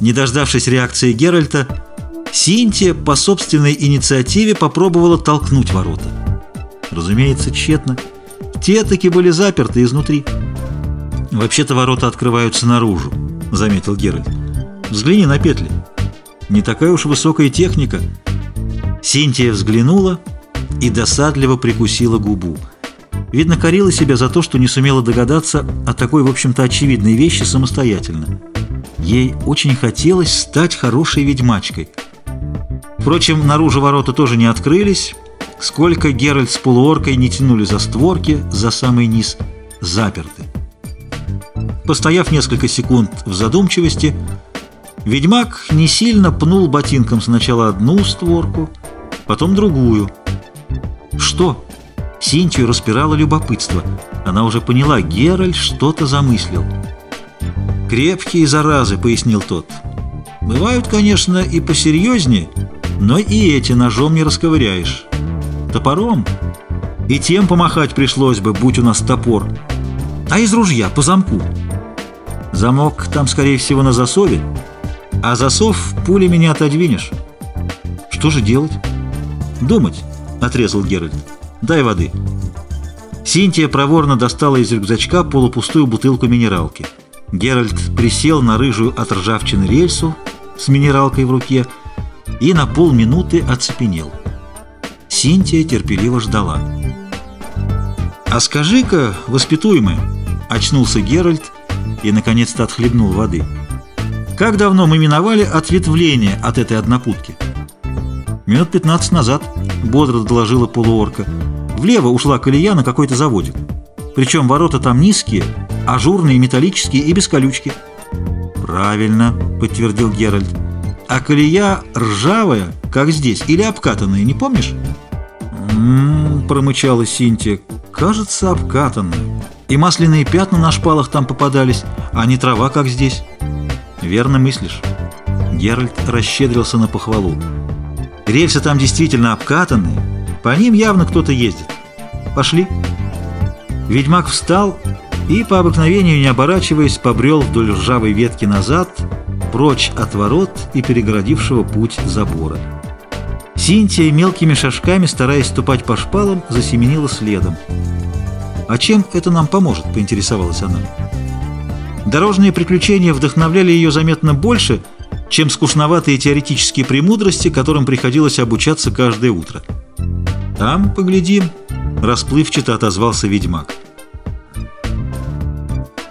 Не дождавшись реакции Геральта, Синтия по собственной инициативе попробовала толкнуть ворота. Разумеется, тщетно. Те таки были заперты изнутри. «Вообще-то ворота открываются наружу», — заметил Геральт. «Взгляни на петли. Не такая уж высокая техника». Синтия взглянула и досадливо прикусила губу. Видно, корила себя за то, что не сумела догадаться о такой, в общем-то, очевидной вещи самостоятельно. Ей очень хотелось стать хорошей ведьмачкой. Впрочем, наружу ворота тоже не открылись. Сколько Геральт с полуоркой не тянули за створки, за самый низ, заперты. Постояв несколько секунд в задумчивости, ведьмак не сильно пнул ботинком сначала одну створку, потом другую. Что? Синтию распирало любопытство. Она уже поняла, Геральт что-то замыслил. «Крепкие заразы», — пояснил тот. «Бывают, конечно, и посерьезнее, но и эти ножом не расковыряешь. Топором? И тем помахать пришлось бы, будь у нас топор. А из ружья, по замку. Замок там, скорее всего, на засове, а засов пулями не отодвинешь. Что же делать? Думать, — отрезал Геральт. Дай воды. Синтия проворно достала из рюкзачка полупустую бутылку минералки. Геральт присел на рыжую от ржавчины рельсу с минералкой в руке и на полминуты оцепенел. Синтия терпеливо ждала. «А скажи-ка, воспитуемый!» — очнулся Геральт и, наконец-то, отхлебнул воды. «Как давно мы миновали ответвление от этой однопутки?» «Минут пятнадцать назад», — бодро доложила полуорка. «Влево ушла колея на какой-то заводик. Причем ворота там низкие, ажурные, металлические и без колючки». «Правильно», — подтвердил Геральт. «А колея ржавая, как здесь, или обкатанная, не помнишь?» «М-м-м», промычала Синтия. «Кажется, обкатанная. И масляные пятна на шпалах там попадались, а не трава, как здесь». «Верно мыслишь». Геральт расщедрился на похвалу. Рельсы там действительно обкатанные, по ним явно кто-то ездит. Пошли. Ведьмак встал и, по обыкновению не оборачиваясь, побрел вдоль ржавой ветки назад, прочь от ворот и перегородившего путь забора. Синтия мелкими шажками, стараясь ступать по шпалам, засеменила следом. «А чем это нам поможет?» — поинтересовалась она. Дорожные приключения вдохновляли ее заметно больше — чем скучноватые теоретические премудрости, которым приходилось обучаться каждое утро. «Там поглядим», — расплывчато отозвался ведьмак.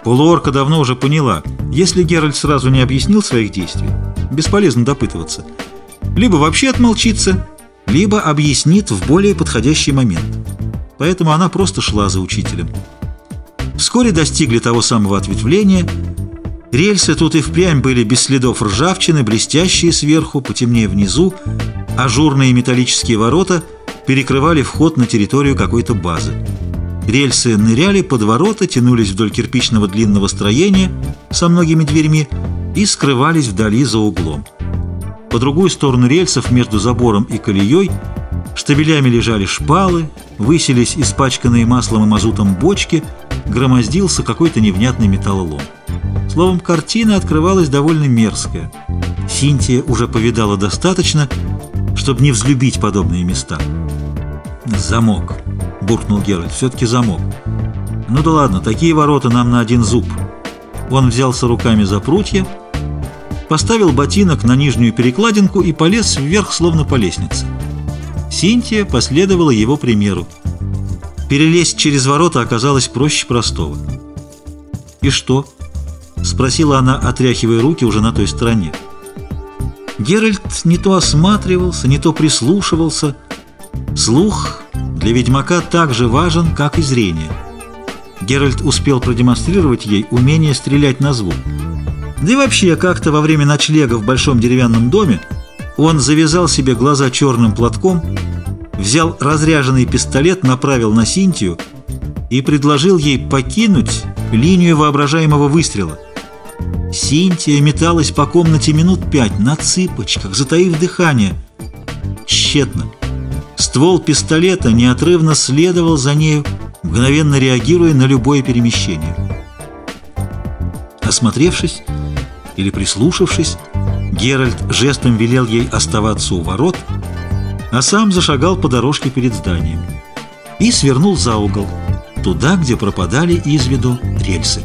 Полуорка давно уже поняла, если Геральт сразу не объяснил своих действий, бесполезно допытываться. Либо вообще отмолчится, либо объяснит в более подходящий момент. Поэтому она просто шла за учителем. Вскоре достигли того самого ответвления — Рельсы тут и впрямь были без следов ржавчины, блестящие сверху, потемнее внизу, ажурные металлические ворота перекрывали вход на территорию какой-то базы. Рельсы ныряли под ворота, тянулись вдоль кирпичного длинного строения со многими дверьми и скрывались вдали за углом. По другую сторону рельсов между забором и колеей штабелями лежали шпалы, высились испачканные маслом и мазутом бочки, громоздился какой-то невнятный металлолом. Словом, картина открывалась довольно мерзкая. Синтия уже повидала достаточно, чтобы не взлюбить подобные места. «Замок», — буркнул Геральт, — «все-таки замок». «Ну да ладно, такие ворота нам на один зуб». Он взялся руками за прутья, поставил ботинок на нижнюю перекладинку и полез вверх, словно по лестнице. Синтия последовала его примеру. Перелезть через ворота оказалось проще простого. «И что?» — спросила она, отряхивая руки уже на той стороне. Геральт не то осматривался, не то прислушивался. Слух для ведьмака так же важен, как и зрение. Геральт успел продемонстрировать ей умение стрелять на звук. Да и вообще, как-то во время ночлега в большом деревянном доме он завязал себе глаза черным платком, взял разряженный пистолет, направил на Синтию и предложил ей покинуть линию воображаемого выстрела. Синтия металась по комнате минут пять на цыпочках, затаив дыхание. Тщетно. Ствол пистолета неотрывно следовал за нею, мгновенно реагируя на любое перемещение. Осмотревшись или прислушавшись, Геральт жестом велел ей оставаться у ворот, а сам зашагал по дорожке перед зданием и свернул за угол, туда, где пропадали из виду рельсы.